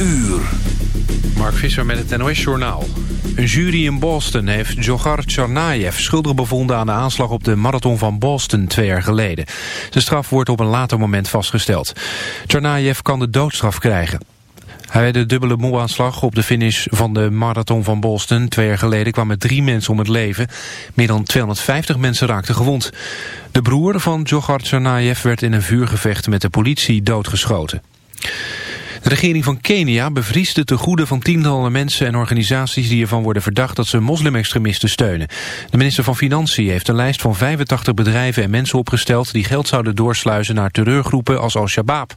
uur. Mark Visser met het NOS-journaal. Een jury in Boston heeft Djokhar Tsarnaev schuldig bevonden aan de aanslag op de marathon van Boston twee jaar geleden. De straf wordt op een later moment vastgesteld. Tsarnaev kan de doodstraf krijgen. Hij werd de dubbele moeaanslag op de finish van de marathon van Boston. Twee jaar geleden kwamen drie mensen om het leven. Meer dan 250 mensen raakten gewond. De broer van Djokhar Tsarnaev werd in een vuurgevecht met de politie doodgeschoten. De regering van Kenia bevriest de tegoeden van tientallen mensen en organisaties die ervan worden verdacht dat ze moslimextremisten steunen. De minister van Financiën heeft een lijst van 85 bedrijven en mensen opgesteld die geld zouden doorsluizen naar terreurgroepen als Al-Shabaab.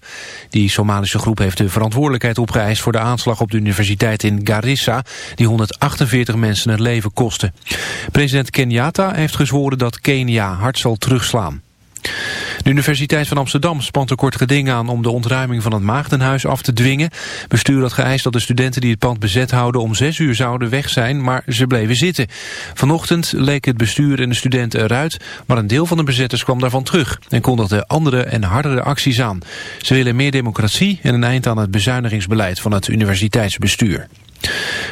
Die Somalische groep heeft de verantwoordelijkheid opgeëist voor de aanslag op de universiteit in Garissa die 148 mensen het leven kostte. President Kenyatta heeft gezworen dat Kenia hard zal terugslaan. De Universiteit van Amsterdam spant een kort geding aan om de ontruiming van het Maagdenhuis af te dwingen. Bestuur had geëist dat de studenten die het pand bezet houden om zes uur zouden weg zijn, maar ze bleven zitten. Vanochtend leek het bestuur en de studenten eruit, maar een deel van de bezetters kwam daarvan terug en kondigde andere en hardere acties aan. Ze willen meer democratie en een eind aan het bezuinigingsbeleid van het universiteitsbestuur.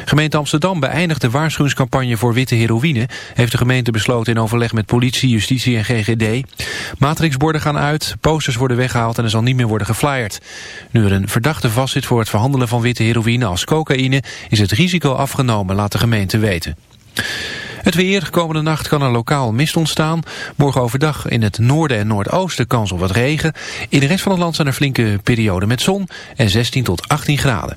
Gemeente Amsterdam beëindigt de waarschuwingscampagne voor witte heroïne. Heeft de gemeente besloten in overleg met politie, justitie en GGD. Matrixborden gaan uit, posters worden weggehaald en er zal niet meer worden geflyerd. Nu er een verdachte vastzit voor het verhandelen van witte heroïne als cocaïne... is het risico afgenomen, laat de gemeente weten. Het weer, komende nacht kan er lokaal mist ontstaan. Morgen overdag in het noorden en noordoosten kans op wat regen. In de rest van het land zijn er flinke perioden met zon en 16 tot 18 graden.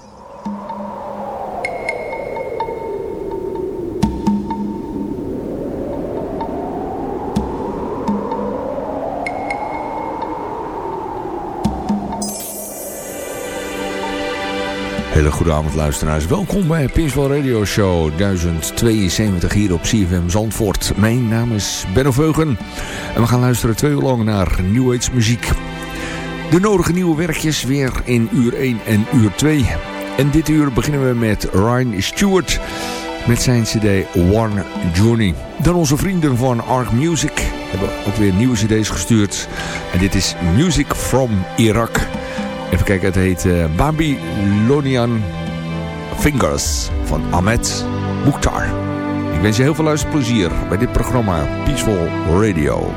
Hele goede avond luisteraars. Welkom bij Pinswell Radio Show 1072 hier op CFM Zandvoort. Mijn naam is Benno Veugen en we gaan luisteren twee uur lang naar New Age muziek. De nodige nieuwe werkjes weer in uur 1 en uur 2. En dit uur beginnen we met Ryan Stewart met zijn cd One Journey. Dan onze vrienden van Arc Music hebben ook weer nieuwe cd's gestuurd. En dit is Music from Iraq. Even kijken, het heet uh, Babylonian Fingers van Ahmed Mukhtar. Ik wens je heel veel luisterplezier bij dit programma Peaceful Radio.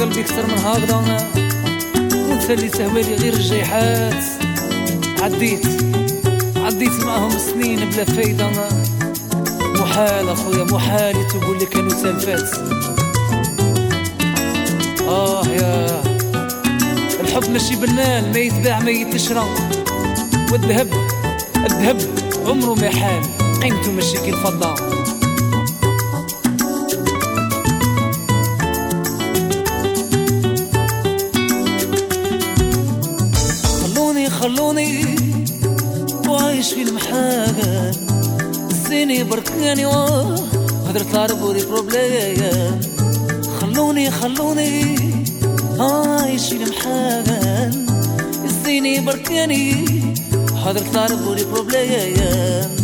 قلبي أكثر من هكذا. وانت اللي تهوالي غير الجيحات. عديت عديت معهم سنين بلا فايدة. محال أخويا محال تقول لي كانوا سالفات آه يا الحب ماشي بالمال ما يتباع ما يتشرى. والذهب الذهب عمره ما حال قيمته ماشي كي الفضة غني هدر طارب وري بروبليم خلوني خلوني عايشين محاغان الزيني بركاني هدر طارب وري بروبليم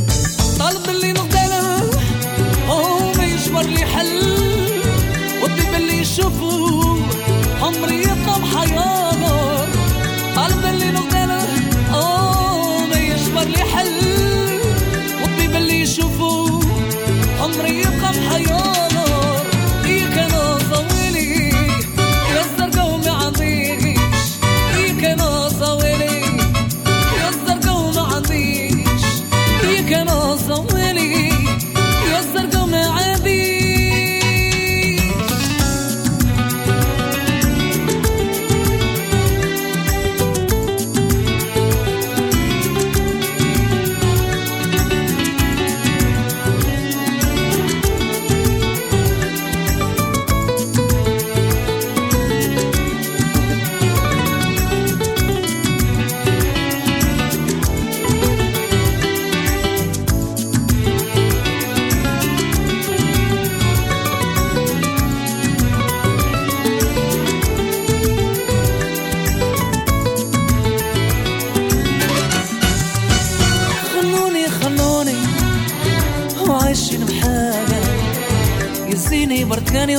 بركاني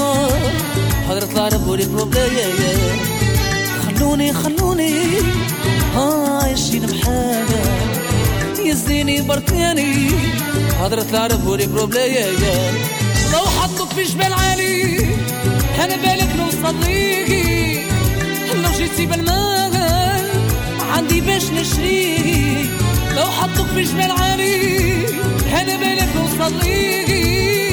حضرت العرب ولي بروبليم خلوني خلوني عايشين بحاجة يزيني بركاني. حضرت العرب بروبليم لو حطك في جبال عالي أنا بالك نوصل ليكي لو جيتي بالمال عندي باش نشريكي. لو حطك في جبال عالي أنا بالك نوصل ليكي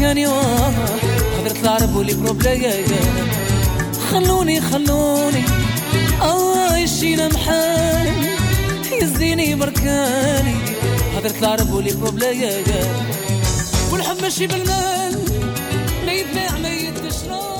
يزيني بركاني حضرت العرب ولي بروبليم خلوني خلوني عايشين محامي يزيني بركاني. حضرت العرب ولي بروبليم والحب ماشي بالمال ما يتباع ما يتشرى